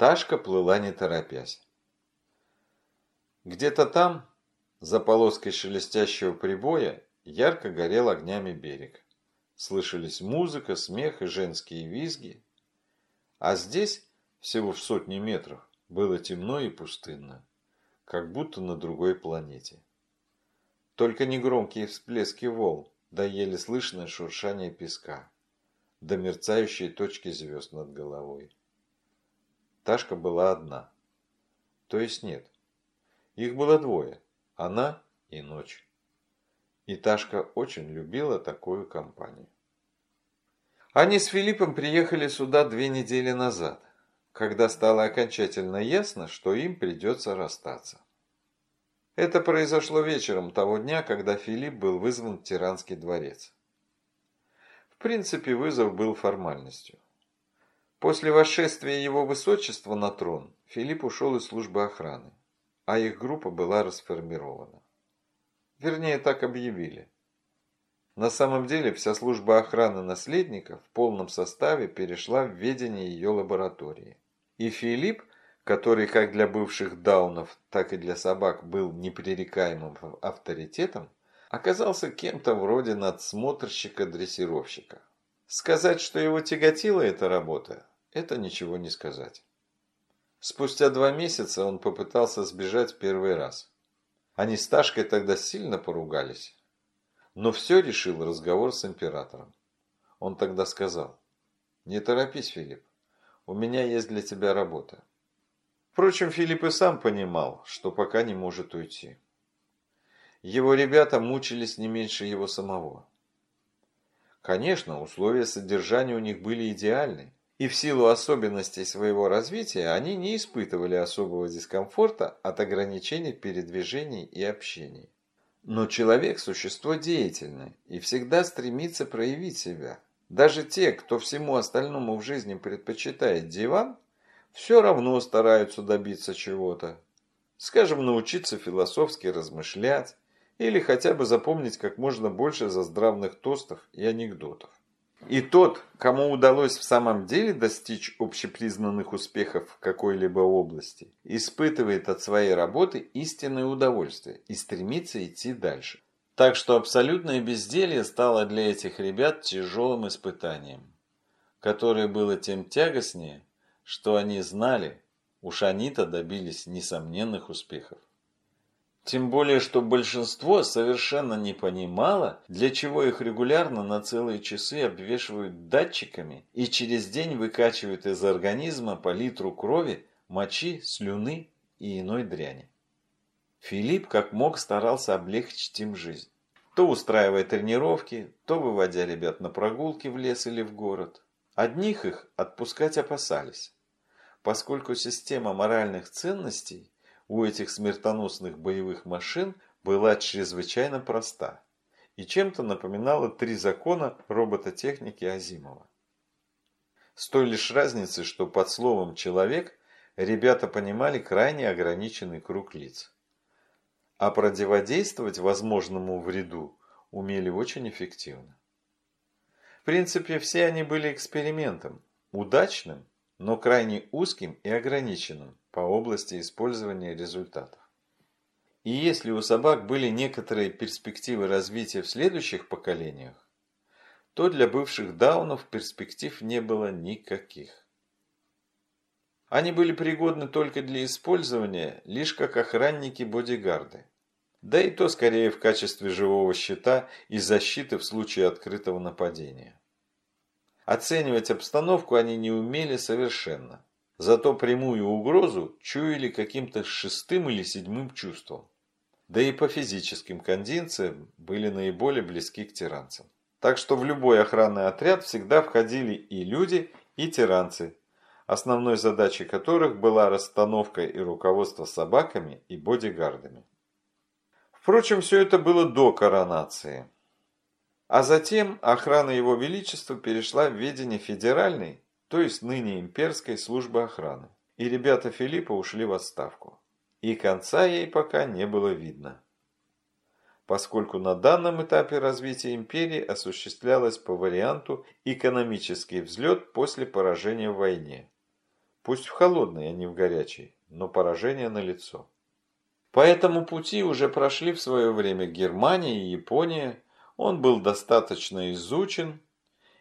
Ташка плыла не торопясь. Где-то там, за полоской шелестящего прибоя, ярко горел огнями берег. Слышались музыка, смех и женские визги. А здесь, всего в сотни метров, было темно и пустынно, как будто на другой планете. Только негромкие всплески волн, да еле слышное шуршание песка, да мерцающие точки звезд над головой. Ташка была одна. То есть нет. Их было двое. Она и ночь. И Ташка очень любила такую компанию. Они с Филиппом приехали сюда две недели назад, когда стало окончательно ясно, что им придется расстаться. Это произошло вечером того дня, когда Филипп был вызван в Тиранский дворец. В принципе, вызов был формальностью. После восшествия его высочества на трон Филипп ушел из службы охраны, а их группа была расформирована. Вернее, так объявили. На самом деле, вся служба охраны наследника в полном составе перешла в ведение ее лаборатории. И Филипп, который как для бывших даунов, так и для собак был непререкаемым авторитетом, оказался кем-то вроде надсмотрщика-дрессировщика. Сказать, что его тяготила эта работа, это ничего не сказать. Спустя два месяца он попытался сбежать первый раз. Они с Ташкой тогда сильно поругались. Но все решил разговор с императором. Он тогда сказал, «Не торопись, Филипп, у меня есть для тебя работа». Впрочем, Филипп и сам понимал, что пока не может уйти. Его ребята мучились не меньше его самого. Конечно, условия содержания у них были идеальны, и в силу особенностей своего развития они не испытывали особого дискомфорта от ограничений передвижений и общений. Но человек – существо деятельное и всегда стремится проявить себя. Даже те, кто всему остальному в жизни предпочитает диван, все равно стараются добиться чего-то. Скажем, научиться философски размышлять или хотя бы запомнить как можно больше заздравных тостов и анекдотов. И тот, кому удалось в самом деле достичь общепризнанных успехов в какой-либо области, испытывает от своей работы истинное удовольствие и стремится идти дальше. Так что абсолютное безделье стало для этих ребят тяжелым испытанием, которое было тем тягостнее, что они знали, уж они-то добились несомненных успехов. Тем более, что большинство совершенно не понимало, для чего их регулярно на целые часы обвешивают датчиками и через день выкачивают из организма по литру крови, мочи, слюны и иной дряни. Филипп как мог старался облегчить им жизнь. То устраивая тренировки, то выводя ребят на прогулки в лес или в город. Одних их отпускать опасались, поскольку система моральных ценностей у этих смертоносных боевых машин была чрезвычайно проста и чем-то напоминала три закона робототехники Азимова. С той лишь разницей, что под словом «человек» ребята понимали крайне ограниченный круг лиц. А противодействовать возможному вреду умели очень эффективно. В принципе, все они были экспериментом, удачным, но крайне узким и ограниченным по области использования результатов. И если у собак были некоторые перспективы развития в следующих поколениях, то для бывших даунов перспектив не было никаких. Они были пригодны только для использования лишь как охранники-бодигарды. Да и то скорее в качестве живого щита и защиты в случае открытого нападения. Оценивать обстановку они не умели совершенно. Зато прямую угрозу чуяли каким-то шестым или седьмым чувством. Да и по физическим кондициям были наиболее близки к тиранцам. Так что в любой охранный отряд всегда входили и люди, и тиранцы, основной задачей которых была расстановка и руководство собаками и бодигардами. Впрочем, все это было до коронации. А затем охрана Его Величества перешла в ведение федеральной, то есть ныне имперской службы охраны. И ребята Филиппа ушли в отставку. И конца ей пока не было видно. Поскольку на данном этапе развития империи осуществлялось по варианту экономический взлет после поражения в войне. Пусть в холодный, а не в горячий, но поражение налицо. По этому пути уже прошли в свое время Германия и Япония, он был достаточно изучен,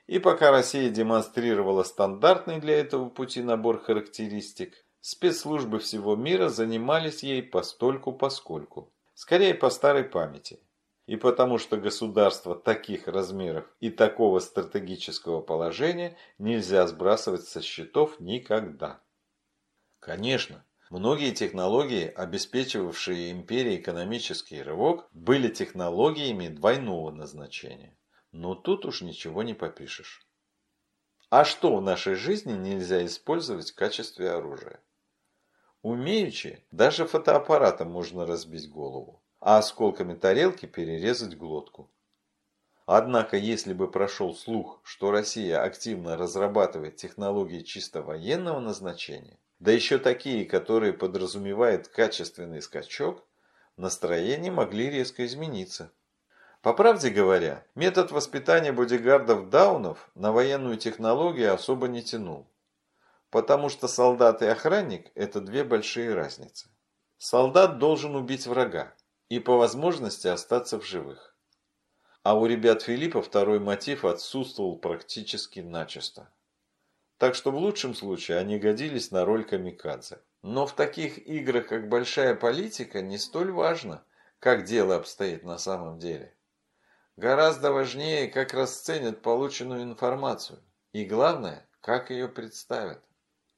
и пока Россия демонстрировала стандартный для этого пути набор характеристик, спецслужбы всего мира занимались ей постольку-поскольку, скорее по старой памяти. И потому что государство таких размеров и такого стратегического положения нельзя сбрасывать со счетов никогда. Конечно, Многие технологии, обеспечивавшие империи экономический рывок, были технологиями двойного назначения. Но тут уж ничего не попишешь. А что в нашей жизни нельзя использовать в качестве оружия? Умеючи, даже фотоаппаратом можно разбить голову, а осколками тарелки перерезать глотку. Однако, если бы прошел слух, что Россия активно разрабатывает технологии чисто военного назначения, да еще такие, которые подразумевают качественный скачок, настроения могли резко измениться. По правде говоря, метод воспитания бодигардов даунов на военную технологию особо не тянул. Потому что солдат и охранник – это две большие разницы. Солдат должен убить врага и по возможности остаться в живых. А у ребят Филиппа второй мотив отсутствовал практически начисто. Так что в лучшем случае они годились на роль камикадзе. Но в таких играх, как большая политика, не столь важно, как дело обстоит на самом деле. Гораздо важнее, как расценят полученную информацию. И главное, как ее представят.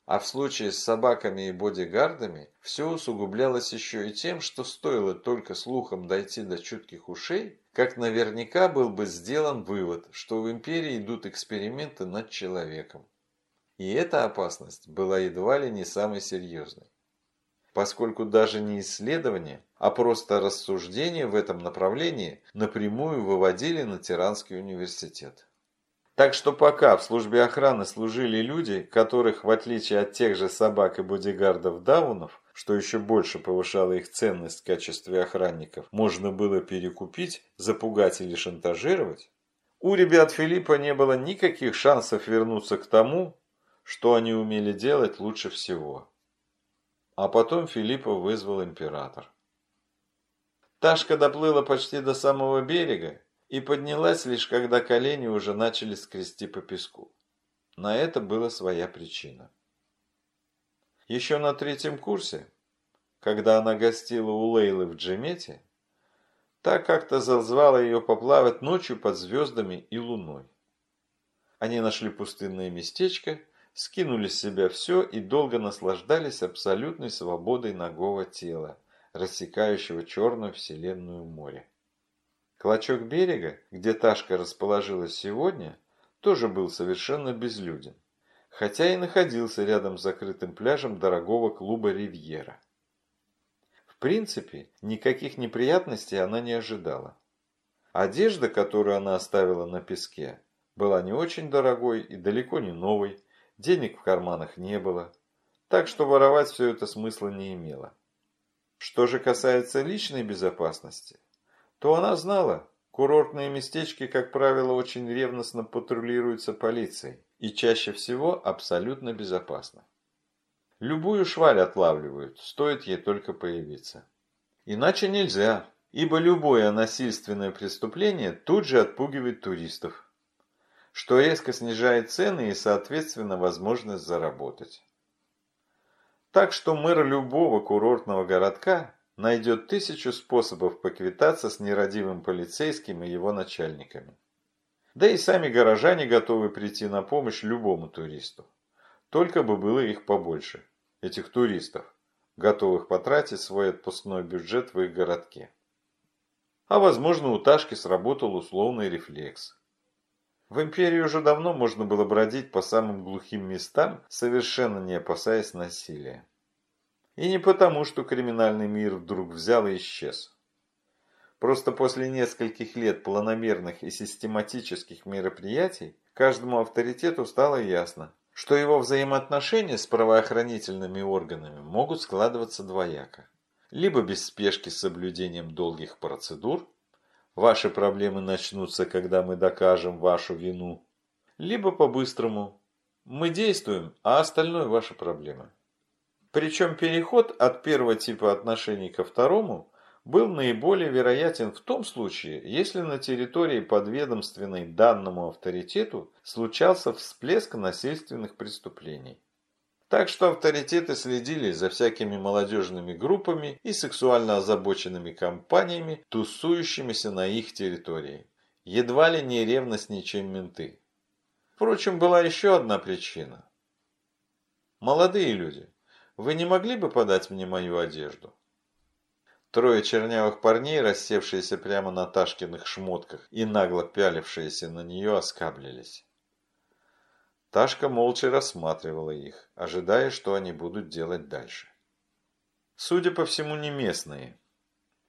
А в случае с собаками и бодигардами все усугублялось еще и тем, что стоило только слухом дойти до чутких ушей, как наверняка был бы сделан вывод, что в империи идут эксперименты над человеком. И эта опасность была едва ли не самой серьезной. Поскольку даже не исследования, а просто рассуждения в этом направлении напрямую выводили на Тиранский университет. Так что пока в службе охраны служили люди, которых, в отличие от тех же собак и бодигардов даунов, что еще больше повышало их ценность в качестве охранников, можно было перекупить, запугать или шантажировать, у ребят Филиппа не было никаких шансов вернуться к тому, что они умели делать лучше всего. А потом Филиппа вызвал император. Ташка доплыла почти до самого берега и поднялась лишь когда колени уже начали скрести по песку. На это была своя причина. Еще на третьем курсе, когда она гостила у Лейлы в Джемете, так как-то зазвала ее поплавать ночью под звездами и луной. Они нашли пустынное местечко скинули с себя все и долго наслаждались абсолютной свободой ногого тела, рассекающего черную вселенную море. Клочок берега, где Ташка расположилась сегодня, тоже был совершенно безлюден, хотя и находился рядом с закрытым пляжем дорогого клуба «Ривьера». В принципе, никаких неприятностей она не ожидала. Одежда, которую она оставила на песке, была не очень дорогой и далеко не новой, денег в карманах не было, так что воровать все это смысла не имело. Что же касается личной безопасности, то она знала, курортные местечки, как правило, очень ревностно патрулируются полицией и чаще всего абсолютно безопасно. Любую шваль отлавливают, стоит ей только появиться. Иначе нельзя, ибо любое насильственное преступление тут же отпугивает туристов что резко снижает цены и, соответственно, возможность заработать. Так что мэр любого курортного городка найдет тысячу способов поквитаться с нерадивым полицейским и его начальниками. Да и сами горожане готовы прийти на помощь любому туристу. Только бы было их побольше, этих туристов, готовых потратить свой отпускной бюджет в их городке. А возможно у Ташки сработал условный рефлекс. В империи уже давно можно было бродить по самым глухим местам, совершенно не опасаясь насилия. И не потому, что криминальный мир вдруг взял и исчез. Просто после нескольких лет планомерных и систематических мероприятий, каждому авторитету стало ясно, что его взаимоотношения с правоохранительными органами могут складываться двояко. Либо без спешки с соблюдением долгих процедур, Ваши проблемы начнутся, когда мы докажем вашу вину. Либо по-быстрому, Мы действуем, а остальное ваша проблема. Причем переход от первого типа отношений ко второму был наиболее вероятен в том случае, если на территории подведомственной данному авторитету случался всплеск насильственных преступлений. Так что авторитеты следили за всякими молодежными группами и сексуально озабоченными компаниями, тусующимися на их территории. Едва ли не ревностнее, чем менты. Впрочем, была еще одна причина. Молодые люди, вы не могли бы подать мне мою одежду? Трое чернявых парней, рассевшиеся прямо на Ташкиных шмотках и нагло пялившиеся на нее, оскаблились. Ташка молча рассматривала их, ожидая, что они будут делать дальше. Судя по всему, не местные,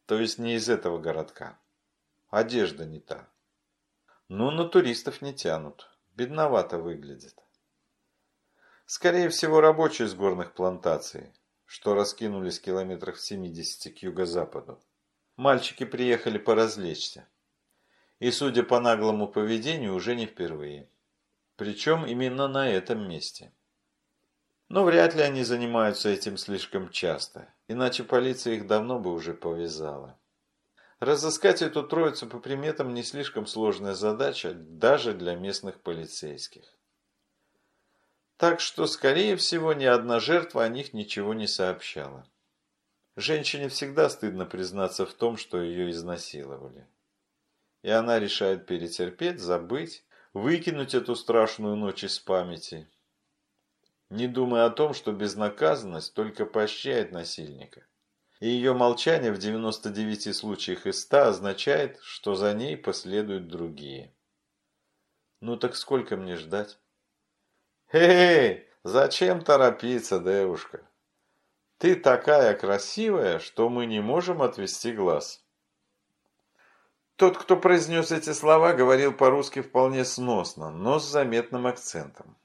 то есть не из этого городка. Одежда не та. Но на туристов не тянут, бедновато выглядит. Скорее всего, рабочие с горных плантаций, что раскинулись километрах в 70 к юго-западу. Мальчики приехали поразвлечься. И, судя по наглому поведению, уже не впервые. Причем именно на этом месте. Но вряд ли они занимаются этим слишком часто, иначе полиция их давно бы уже повязала. Разыскать эту троицу по приметам не слишком сложная задача даже для местных полицейских. Так что, скорее всего, ни одна жертва о них ничего не сообщала. Женщине всегда стыдно признаться в том, что ее изнасиловали. И она решает перетерпеть, забыть, выкинуть эту страшную ночь из памяти, не думая о том, что безнаказанность только поощряет насильника. И ее молчание в 99 случаях из 100 означает, что за ней последуют другие. Ну так сколько мне ждать? Эй, зачем торопиться, девушка? Ты такая красивая, что мы не можем отвести глаз. Тот, кто произнес эти слова, говорил по-русски вполне сносно, но с заметным акцентом.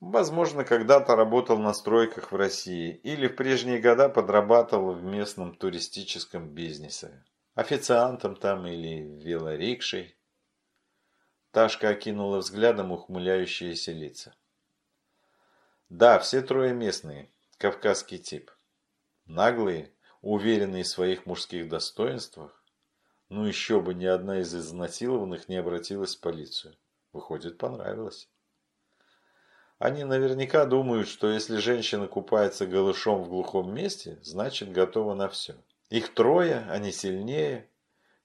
Возможно, когда-то работал на стройках в России или в прежние года подрабатывал в местном туристическом бизнесе. Официантом там или велорикшей. Ташка окинула взглядом ухмыляющиеся лица. Да, все трое местные, кавказский тип. Наглые, уверенные в своих мужских достоинствах. Ну еще бы ни одна из изнасилованных не обратилась в полицию. Выходит, понравилось. Они наверняка думают, что если женщина купается голышом в глухом месте, значит готова на все. Их трое, они сильнее.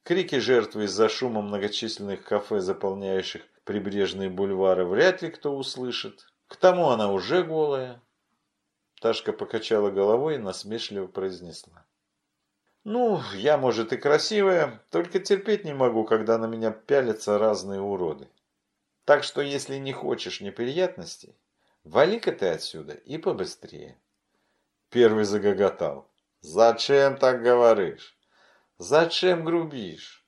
Крики жертвы из-за шума многочисленных кафе, заполняющих прибрежные бульвары, вряд ли кто услышит. К тому она уже голая. Ташка покачала головой и насмешливо произнесла. Ну, я, может, и красивая, только терпеть не могу, когда на меня пялятся разные уроды. Так что, если не хочешь неприятностей, вали-ка ты отсюда и побыстрее. Первый загоготал. Зачем так говоришь? Зачем грубишь?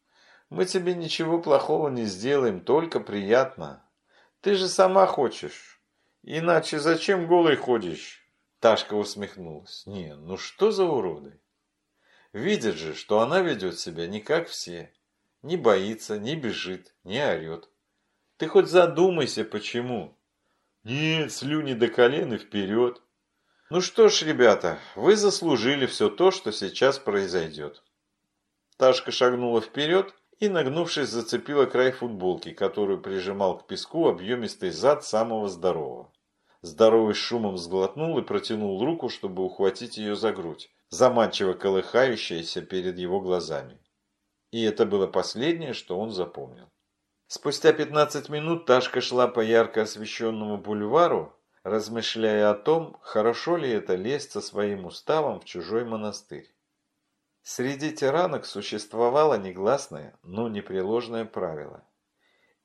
Мы тебе ничего плохого не сделаем, только приятно. Ты же сама хочешь. Иначе зачем голый ходишь? Ташка усмехнулась. Не, ну что за уроды? Видят же, что она ведет себя не как все. Не боится, не бежит, не орет. Ты хоть задумайся, почему. Нет, слюни до колен и вперед. Ну что ж, ребята, вы заслужили все то, что сейчас произойдет. Ташка шагнула вперед и, нагнувшись, зацепила край футболки, которую прижимал к песку объемистый зад самого здорового. Здоровый шумом сглотнул и протянул руку, чтобы ухватить ее за грудь, заманчиво колыхающаяся перед его глазами. И это было последнее, что он запомнил. Спустя 15 минут Ташка шла по ярко освещенному бульвару, размышляя о том, хорошо ли это лезть со своим уставом в чужой монастырь. Среди тиранок существовало негласное, но непреложное правило.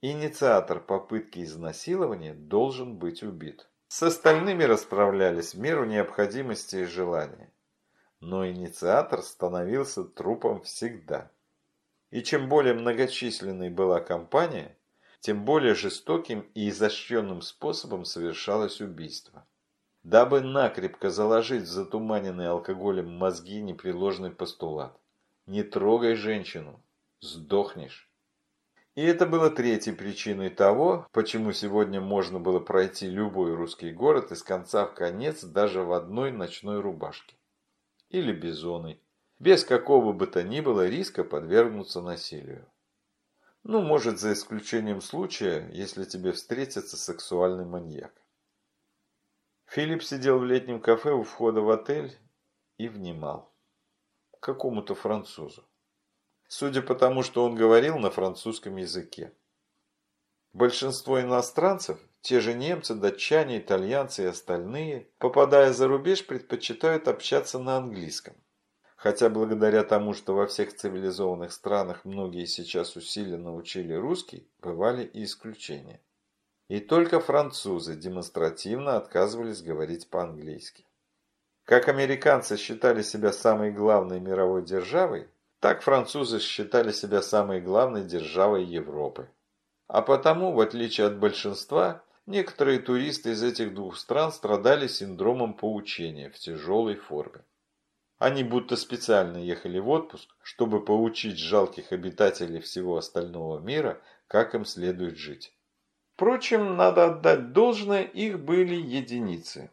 Инициатор попытки изнасилования должен быть убит. С остальными расправлялись в меру необходимости и желания. Но инициатор становился трупом всегда. И чем более многочисленной была компания, тем более жестоким и изощренным способом совершалось убийство дабы накрепко заложить в затуманенные алкоголем мозги непреложный постулат. Не трогай женщину, сдохнешь. И это было третьей причиной того, почему сегодня можно было пройти любой русский город из конца в конец даже в одной ночной рубашке. Или бизоной. Без какого бы то ни было риска подвергнуться насилию. Ну, может, за исключением случая, если тебе встретится сексуальный маньяк. Филипп сидел в летнем кафе у входа в отель и внимал. Какому-то французу судя по тому, что он говорил на французском языке. Большинство иностранцев, те же немцы, датчане, итальянцы и остальные, попадая за рубеж, предпочитают общаться на английском. Хотя благодаря тому, что во всех цивилизованных странах многие сейчас усиленно учили русский, бывали и исключения. И только французы демонстративно отказывались говорить по-английски. Как американцы считали себя самой главной мировой державой, так французы считали себя самой главной державой Европы. А потому, в отличие от большинства, некоторые туристы из этих двух стран страдали синдромом поучения в тяжелой форме. Они будто специально ехали в отпуск, чтобы поучить жалких обитателей всего остального мира, как им следует жить. Впрочем, надо отдать должное, их были единицы.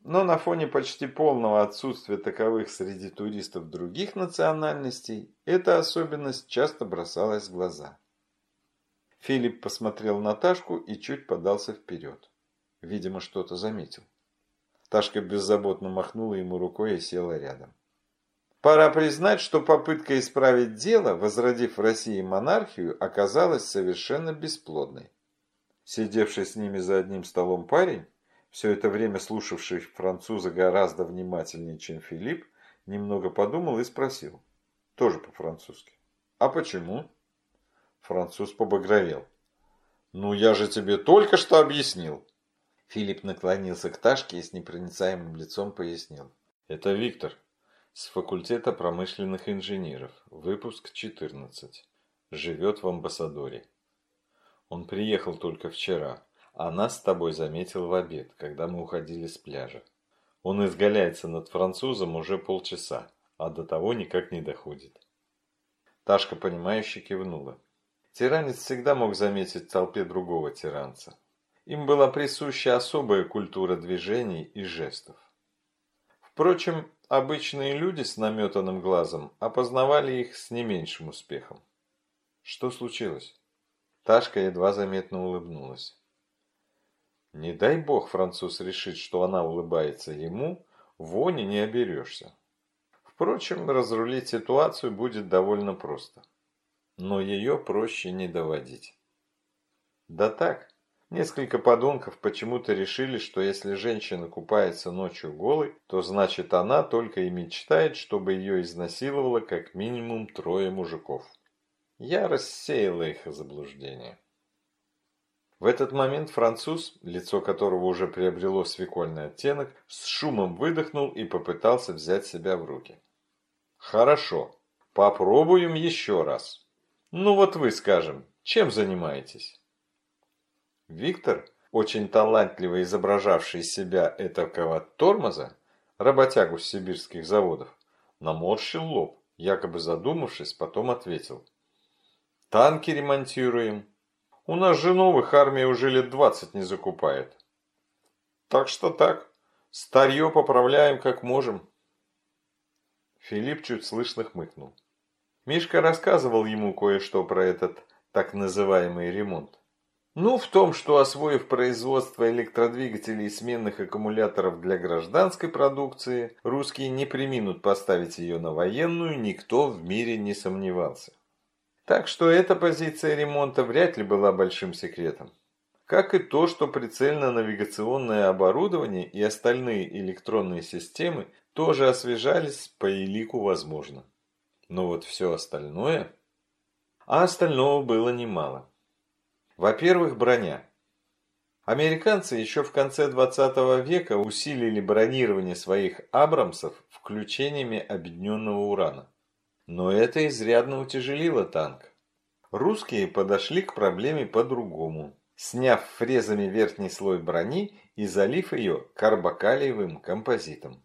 Но на фоне почти полного отсутствия таковых среди туристов других национальностей, эта особенность часто бросалась в глаза. Филипп посмотрел на Ташку и чуть подался вперед. Видимо, что-то заметил. Ташка беззаботно махнула ему рукой и села рядом. Пора признать, что попытка исправить дело, возродив в России монархию, оказалась совершенно бесплодной. Сидевший с ними за одним столом парень все это время слушавший француза гораздо внимательнее, чем Филипп, немного подумал и спросил. Тоже по-французски. «А почему?» Француз побагровел. «Ну, я же тебе только что объяснил!» Филипп наклонился к Ташке и с непроницаемым лицом пояснил. «Это Виктор, с факультета промышленных инженеров, выпуск 14. Живет в амбассадоре. Он приехал только вчера, а нас с тобой заметил в обед, когда мы уходили с пляжа. Он изгаляется над французом уже полчаса, а до того никак не доходит. Ташка, понимающе кивнула. Тиранец всегда мог заметить в толпе другого тиранца. Им была присуща особая культура движений и жестов. Впрочем, обычные люди с наметанным глазом опознавали их с не меньшим успехом. Что случилось? Ташка едва заметно улыбнулась. Не дай бог француз решит, что она улыбается ему, вони не оберешься. Впрочем, разрулить ситуацию будет довольно просто. Но ее проще не доводить. Да так, несколько подонков почему-то решили, что если женщина купается ночью голой, то значит она только и мечтает, чтобы ее изнасиловало как минимум трое мужиков. Я рассеяла их заблуждение. В этот момент француз, лицо которого уже приобрело свекольный оттенок, с шумом выдохнул и попытался взять себя в руки. «Хорошо, попробуем еще раз. Ну вот вы, скажем, чем занимаетесь?» Виктор, очень талантливо изображавший себя этакого тормоза, работягу с сибирских заводов, наморщил лоб, якобы задумавшись, потом ответил. «Танки ремонтируем, у нас же новых армия уже лет двадцать не закупает. Так что так, старье поправляем как можем. Филипп чуть слышно хмыкнул. Мишка рассказывал ему кое-что про этот так называемый ремонт. Ну, в том, что освоив производство электродвигателей и сменных аккумуляторов для гражданской продукции, русские не приминут поставить ее на военную, никто в мире не сомневался. Так что эта позиция ремонта вряд ли была большим секретом. Как и то, что прицельно-навигационное оборудование и остальные электронные системы тоже освежались по элику возможно. Но вот все остальное... А остального было немало. Во-первых, броня. Американцы еще в конце 20 века усилили бронирование своих «Абрамсов» включениями объединенного урана. Но это изрядно утяжелило танк. Русские подошли к проблеме по-другому, сняв фрезами верхний слой брони и залив ее карбокалиевым композитом.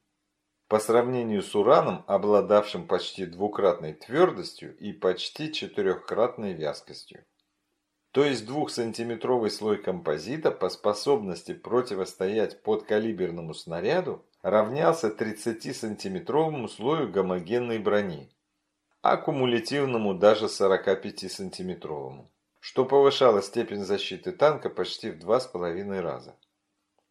По сравнению с ураном, обладавшим почти двукратной твердостью и почти четырехкратной вязкостью. То есть двухсантиметровый слой композита по способности противостоять подкалиберному снаряду равнялся 30-сантиметровому слою гомогенной брони, а кумулятивному даже 45-сантиметровому, что повышало степень защиты танка почти в два с половиной раза.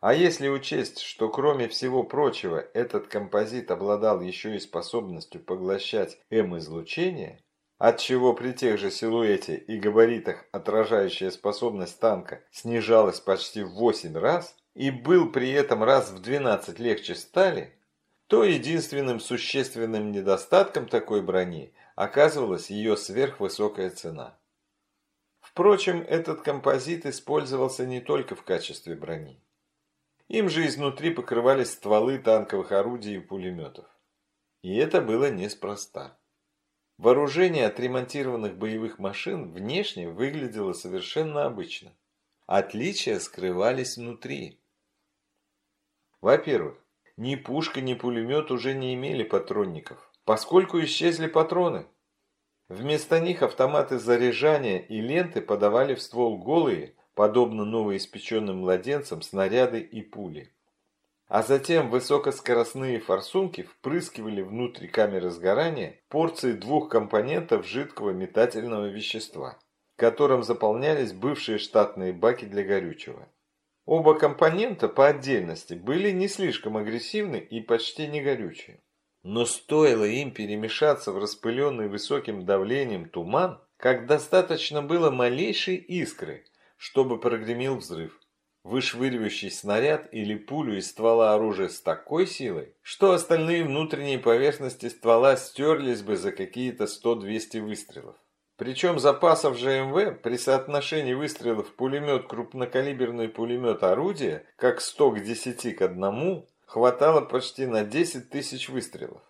А если учесть, что кроме всего прочего этот композит обладал еще и способностью поглощать М-излучение, отчего при тех же силуэте и габаритах отражающая способность танка снижалась почти в 8 раз и был при этом раз в 12 легче стали, то единственным существенным недостатком такой брони оказывалась ее сверхвысокая цена. Впрочем, этот композит использовался не только в качестве брони. Им же изнутри покрывались стволы танковых орудий и пулеметов. И это было неспроста. Вооружение отремонтированных боевых машин внешне выглядело совершенно обычно. Отличия скрывались внутри. Во-первых, ни пушка, ни пулемет уже не имели патронников, поскольку исчезли патроны. Вместо них автоматы заряжания и ленты подавали в ствол голые, подобно новоиспеченным младенцам, снаряды и пули. А затем высокоскоростные форсунки впрыскивали внутрь камеры сгорания порции двух компонентов жидкого метательного вещества, которым заполнялись бывшие штатные баки для горючего. Оба компонента по отдельности были не слишком агрессивны и почти не горючие. Но стоило им перемешаться в распыленный высоким давлением туман, как достаточно было малейшей искры, чтобы прогремел взрыв вышвыривающий снаряд или пулю из ствола оружия с такой силой, что остальные внутренние поверхности ствола стерлись бы за какие-то 100-200 выстрелов. Причем запасов ЖМВ при соотношении выстрелов пулемет крупнокалиберный пулемет орудия, как 100 к 10 к 1, хватало почти на 10 тысяч выстрелов.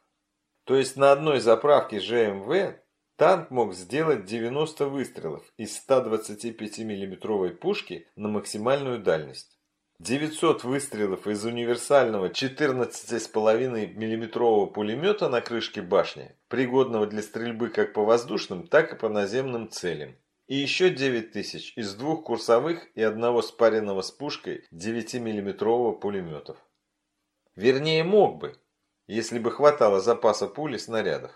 То есть на одной заправке ЖМВ Танк мог сделать 90 выстрелов из 125 миллиметровой пушки на максимальную дальность. 900 выстрелов из универсального 14,5 миллиметрового пулемета на крышке башни, пригодного для стрельбы как по воздушным, так и по наземным целям. И еще 9000 из двух курсовых и одного спаренного с пушкой 9 миллиметрового пулеметов. Вернее, мог бы, если бы хватало запаса пули снарядов.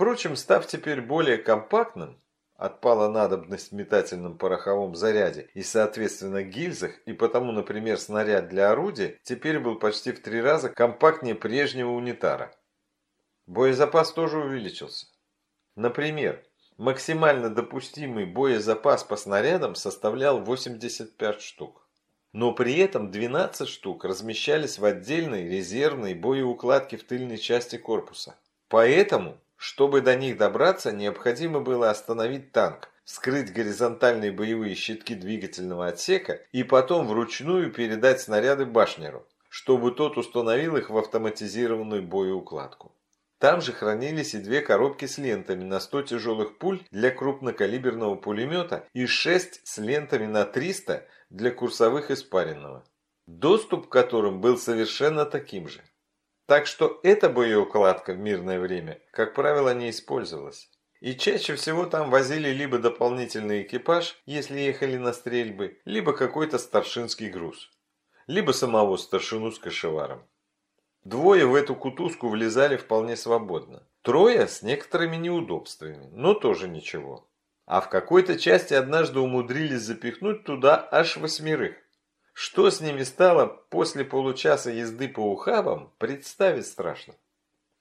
Впрочем, став теперь более компактным, отпала надобность в метательном пороховом заряде и, соответственно, гильзах, и потому, например, снаряд для орудия теперь был почти в три раза компактнее прежнего унитара. Боезапас тоже увеличился. Например, максимально допустимый боезапас по снарядам составлял 85 штук. Но при этом 12 штук размещались в отдельной резервной боеукладке в тыльной части корпуса. Поэтому чтобы до них добраться, необходимо было остановить танк, скрыть горизонтальные боевые щитки двигательного отсека и потом вручную передать снаряды башнеру, чтобы тот установил их в автоматизированную боеукладку. Там же хранились и две коробки с лентами на 100 тяжелых пуль для крупнокалиберного пулемета и 6 с лентами на 300 для курсовых испаренного, доступ к которым был совершенно таким же. Так что эта боеукладка в мирное время, как правило, не использовалась. И чаще всего там возили либо дополнительный экипаж, если ехали на стрельбы, либо какой-то старшинский груз. Либо самого старшину с кошеваром. Двое в эту кутузку влезали вполне свободно. Трое с некоторыми неудобствами, но тоже ничего. А в какой-то части однажды умудрились запихнуть туда аж восьмерых. Что с ними стало после получаса езды по ухабам, представить страшно.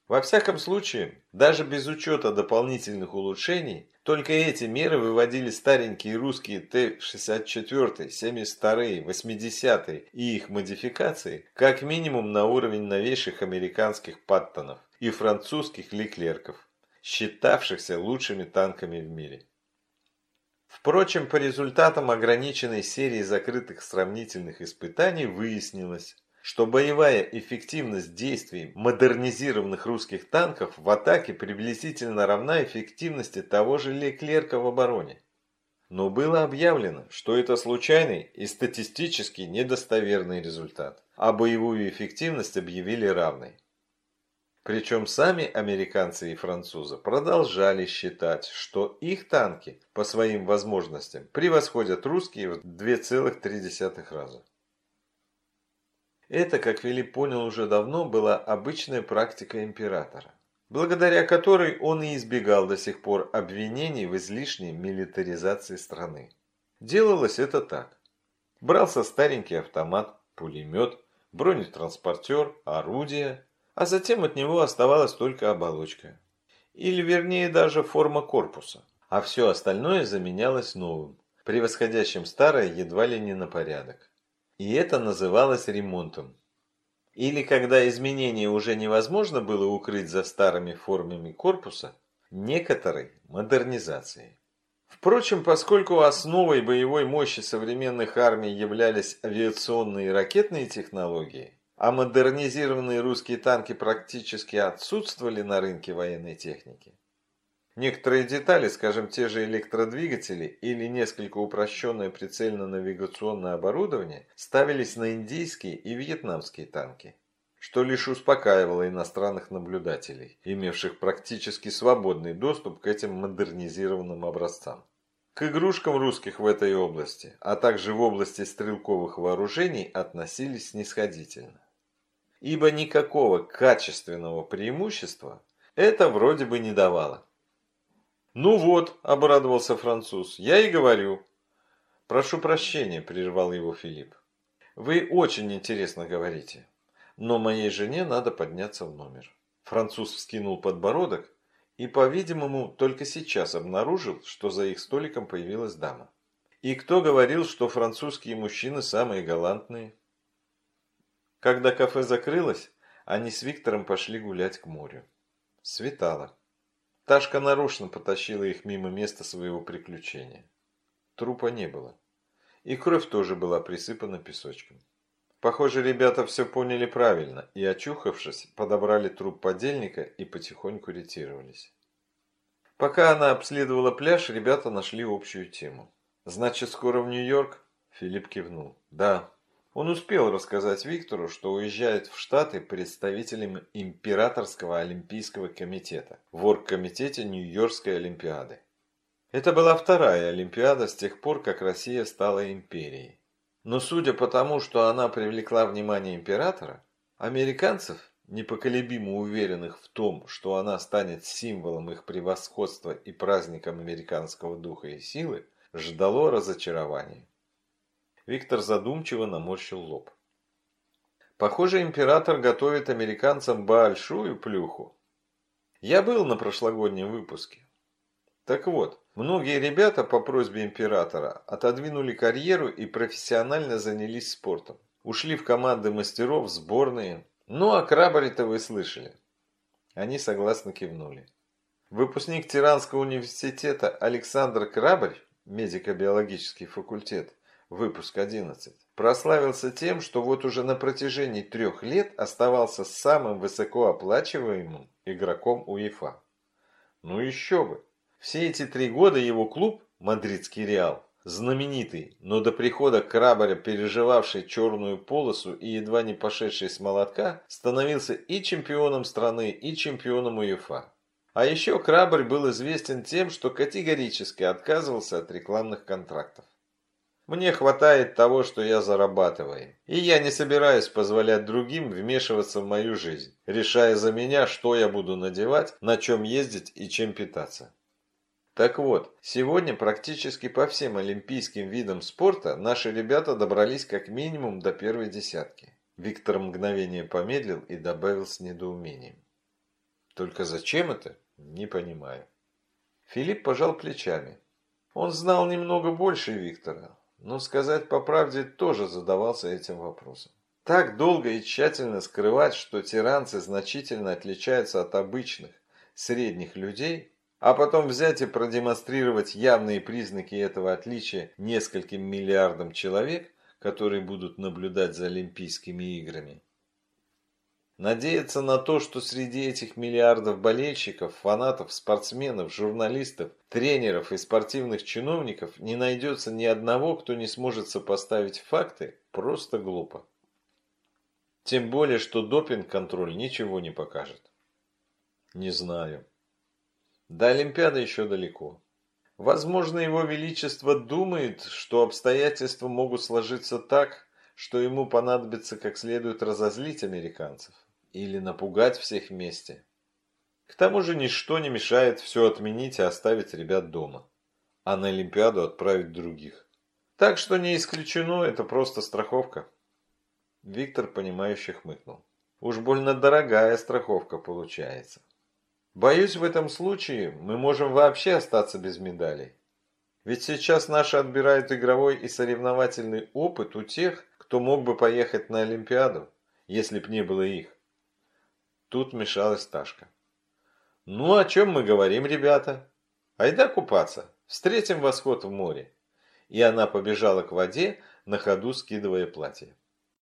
Во всяком случае, даже без учета дополнительных улучшений, только эти меры выводили старенькие русские Т-64, 72, 80 и их модификации как минимум на уровень новейших американских Паттонов и французских Леклерков, считавшихся лучшими танками в мире. Впрочем, по результатам ограниченной серии закрытых сравнительных испытаний выяснилось, что боевая эффективность действий модернизированных русских танков в атаке приблизительно равна эффективности того же Леклерка в обороне. Но было объявлено, что это случайный и статистически недостоверный результат, а боевую эффективность объявили равной. Причем сами американцы и французы продолжали считать, что их танки по своим возможностям превосходят русские в 2,3 раза. Это, как Филипп понял уже давно, была обычная практика императора, благодаря которой он и избегал до сих пор обвинений в излишней милитаризации страны. Делалось это так. Брался старенький автомат, пулемет, бронетранспортер, орудие, а затем от него оставалась только оболочка. Или вернее даже форма корпуса, а все остальное заменялось новым, превосходящим старое едва ли не на порядок. И это называлось ремонтом. Или когда изменения уже невозможно было укрыть за старыми формами корпуса, некоторой модернизацией. Впрочем, поскольку основой боевой мощи современных армий являлись авиационные и ракетные технологии, а модернизированные русские танки практически отсутствовали на рынке военной техники, Некоторые детали, скажем, те же электродвигатели или несколько упрощенное прицельно-навигационное оборудование, ставились на индийские и вьетнамские танки, что лишь успокаивало иностранных наблюдателей, имевших практически свободный доступ к этим модернизированным образцам. К игрушкам русских в этой области, а также в области стрелковых вооружений относились снисходительно. Ибо никакого качественного преимущества это вроде бы не давало. «Ну вот», – обрадовался француз, – «я и говорю». «Прошу прощения», – прервал его Филипп. «Вы очень интересно говорите, но моей жене надо подняться в номер». Француз вскинул подбородок и, по-видимому, только сейчас обнаружил, что за их столиком появилась дама. И кто говорил, что французские мужчины самые галантные? Когда кафе закрылось, они с Виктором пошли гулять к морю. Светало. Ташка нарочно потащила их мимо места своего приключения. Трупа не было. И кровь тоже была присыпана песочком. Похоже, ребята все поняли правильно и, очухавшись, подобрали труп подельника и потихоньку ретировались. Пока она обследовала пляж, ребята нашли общую тему. «Значит, скоро в Нью-Йорк?» Филипп кивнул. «Да, он успел рассказать Виктору, что уезжает в Штаты представителем Императорского Олимпийского комитета в оргкомитете Нью-Йоркской Олимпиады. Это была вторая Олимпиада с тех пор, как Россия стала империей. Но судя по тому, что она привлекла внимание императора, американцев, непоколебимо уверенных в том, что она станет символом их превосходства и праздником американского духа и силы, ждало разочарование. Виктор задумчиво наморщил лоб. Похоже, император готовит американцам большую плюху. Я был на прошлогоднем выпуске. Так вот, многие ребята по просьбе императора отодвинули карьеру и профессионально занялись спортом. Ушли в команды мастеров, сборные. Ну, а Крабаре-то вы слышали. Они согласно кивнули. Выпускник Тиранского университета Александр Крабарь, медико-биологический факультет, выпуск 11, прославился тем, что вот уже на протяжении трех лет оставался самым высокооплачиваемым игроком УЕФА. Ну еще бы! Все эти три года его клуб, Мадридский Реал, знаменитый, но до прихода Крабаря, переживавший черную полосу и едва не пошедший с молотка, становился и чемпионом страны, и чемпионом УЕФА. А еще Крабарь был известен тем, что категорически отказывался от рекламных контрактов. Мне хватает того, что я зарабатываю. И я не собираюсь позволять другим вмешиваться в мою жизнь, решая за меня, что я буду надевать, на чем ездить и чем питаться. Так вот, сегодня практически по всем олимпийским видам спорта наши ребята добрались как минимум до первой десятки. Виктор мгновение помедлил и добавил с недоумением. Только зачем это? Не понимаю. Филипп пожал плечами. Он знал немного больше Виктора, но сказать по правде тоже задавался этим вопросом. Так долго и тщательно скрывать, что тиранцы значительно отличаются от обычных, средних людей, а потом взять и продемонстрировать явные признаки этого отличия нескольким миллиардам человек, которые будут наблюдать за Олимпийскими играми, Надеяться на то, что среди этих миллиардов болельщиков, фанатов, спортсменов, журналистов, тренеров и спортивных чиновников не найдется ни одного, кто не сможет сопоставить факты, просто глупо. Тем более, что допинг-контроль ничего не покажет. Не знаю. До Олимпиады еще далеко. Возможно, его величество думает, что обстоятельства могут сложиться так, что ему понадобится как следует разозлить американцев или напугать всех вместе. К тому же ничто не мешает все отменить и оставить ребят дома, а на Олимпиаду отправить других. Так что не исключено, это просто страховка. Виктор, понимающе хмыкнул. Уж больно дорогая страховка получается. Боюсь, в этом случае мы можем вообще остаться без медалей. Ведь сейчас наши отбирают игровой и соревновательный опыт у тех, кто мог бы поехать на Олимпиаду, если б не было их. Тут мешалась Ташка. Ну, о чем мы говорим, ребята? Айда купаться, встретим восход в море. И она побежала к воде, на ходу скидывая платье.